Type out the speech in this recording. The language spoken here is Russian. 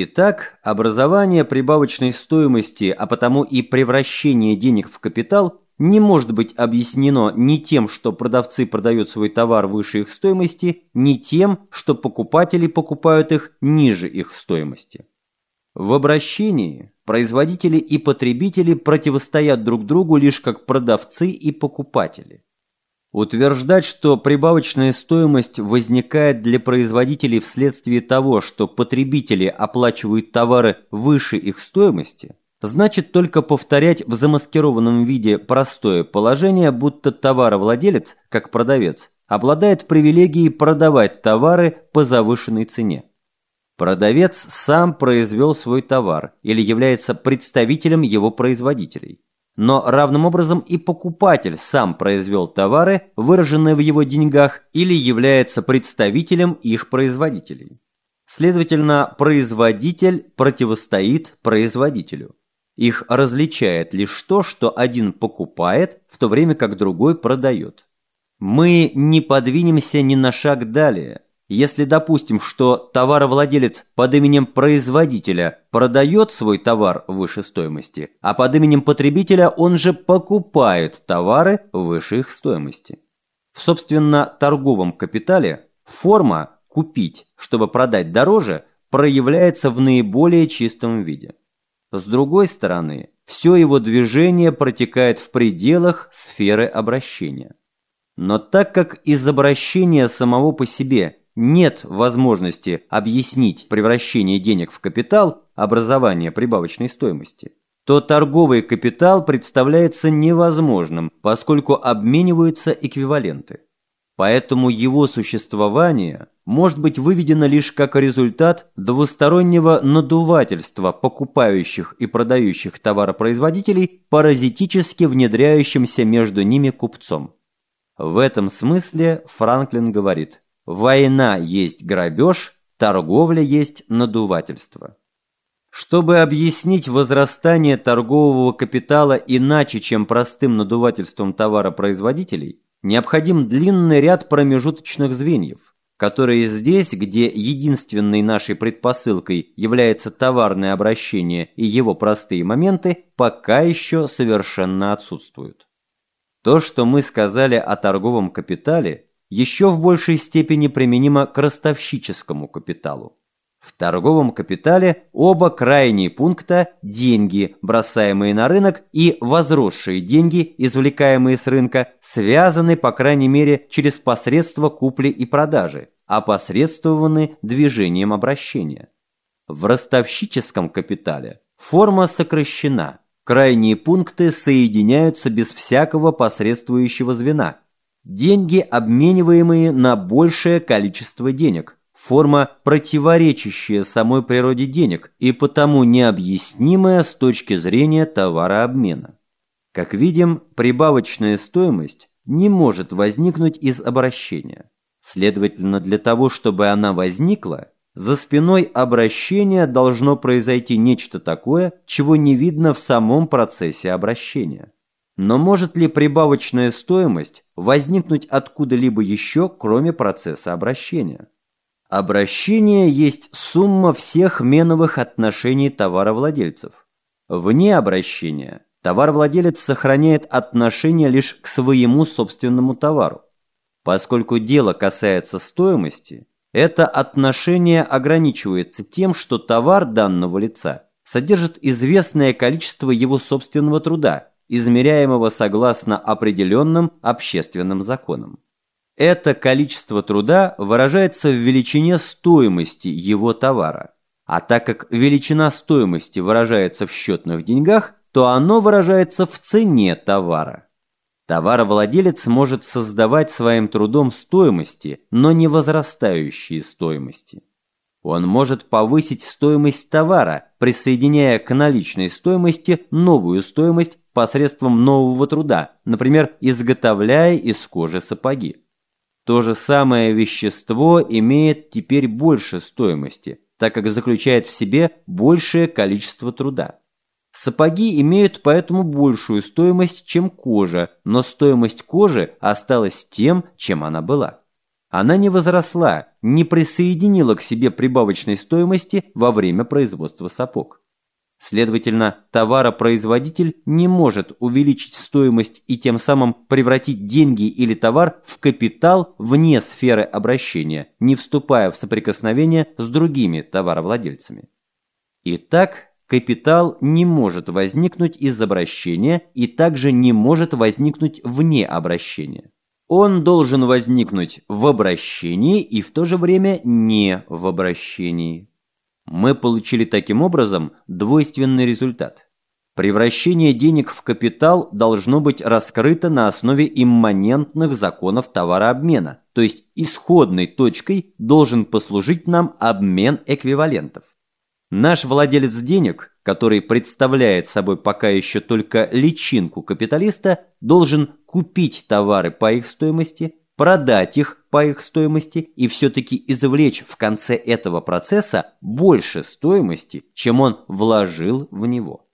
Итак, образование прибавочной стоимости, а потому и превращение денег в капитал не может быть объяснено ни тем, что продавцы продают свой товар выше их стоимости, ни тем, что покупатели покупают их ниже их стоимости. В обращении производители и потребители противостоят друг другу лишь как продавцы и покупатели. Утверждать, что прибавочная стоимость возникает для производителей вследствие того, что потребители оплачивают товары выше их стоимости, значит только повторять в замаскированном виде простое положение, будто товаровладелец, как продавец, обладает привилегией продавать товары по завышенной цене. Продавец сам произвел свой товар или является представителем его производителей. Но равным образом и покупатель сам произвел товары, выраженные в его деньгах, или является представителем их производителей. Следовательно, производитель противостоит производителю. Их различает лишь то, что один покупает, в то время как другой продает. Мы не подвинемся ни на шаг далее – если допустим, что товаровладелец под именем производителя продает свой товар выше стоимости, а под именем потребителя он же покупает товары выше их стоимости. В собственно торговом капитале форма «купить», чтобы продать дороже, проявляется в наиболее чистом виде. С другой стороны, все его движение протекает в пределах сферы обращения. Но так как из обращения самого по себе нет возможности объяснить превращение денег в капитал, образование прибавочной стоимости, то торговый капитал представляется невозможным, поскольку обмениваются эквиваленты. Поэтому его существование может быть выведено лишь как результат двустороннего надувательства покупающих и продающих товаропроизводителей паразитически внедряющимся между ними купцом. В этом смысле Франклин говорит – Война есть грабеж, торговля есть надувательство. Чтобы объяснить возрастание торгового капитала иначе, чем простым надувательством товаропроизводителей, необходим длинный ряд промежуточных звеньев, которые здесь, где единственной нашей предпосылкой является товарное обращение и его простые моменты, пока еще совершенно отсутствуют. То, что мы сказали о торговом капитале – еще в большей степени применимо к ростовщическому капиталу. В торговом капитале оба крайние пункта – деньги, бросаемые на рынок, и возросшие деньги, извлекаемые с рынка, связаны, по крайней мере, через посредство купли и продажи, опосредствованы движением обращения. В ростовщическом капитале форма сокращена, крайние пункты соединяются без всякого посредствующего звена – Деньги, обмениваемые на большее количество денег. Форма, противоречащая самой природе денег и потому необъяснимая с точки зрения товарообмена. Как видим, прибавочная стоимость не может возникнуть из обращения. Следовательно, для того, чтобы она возникла, за спиной обращения должно произойти нечто такое, чего не видно в самом процессе обращения. Но может ли прибавочная стоимость возникнуть откуда-либо еще, кроме процесса обращения? Обращение есть сумма всех меновых отношений товаровладельцев. Вне обращения товаровладелец сохраняет отношение лишь к своему собственному товару. Поскольку дело касается стоимости, это отношение ограничивается тем, что товар данного лица содержит известное количество его собственного труда – измеряемого согласно определенным общественным законам. Это количество труда выражается в величине стоимости его товара. А так как величина стоимости выражается в счетных деньгах, то оно выражается в цене товара. Товаровладелец может создавать своим трудом стоимости, но не возрастающие стоимости. Он может повысить стоимость товара, присоединяя к наличной стоимости новую стоимость посредством нового труда, например, изготовляя из кожи сапоги. То же самое вещество имеет теперь больше стоимости, так как заключает в себе большее количество труда. Сапоги имеют поэтому большую стоимость, чем кожа, но стоимость кожи осталась тем, чем она была. Она не возросла, не присоединила к себе прибавочной стоимости во время производства сапог. Следовательно, товаропроизводитель не может увеличить стоимость и тем самым превратить деньги или товар в капитал вне сферы обращения, не вступая в соприкосновение с другими товаровладельцами. Итак, капитал не может возникнуть из обращения и также не может возникнуть вне обращения. Он должен возникнуть в обращении и в то же время не в обращении. Мы получили таким образом двойственный результат. Превращение денег в капитал должно быть раскрыто на основе имманентных законов товарообмена, то есть исходной точкой должен послужить нам обмен эквивалентов. Наш владелец денег, который представляет собой пока еще только личинку капиталиста, должен купить товары по их стоимости, продать их по их стоимости и все-таки извлечь в конце этого процесса больше стоимости, чем он вложил в него.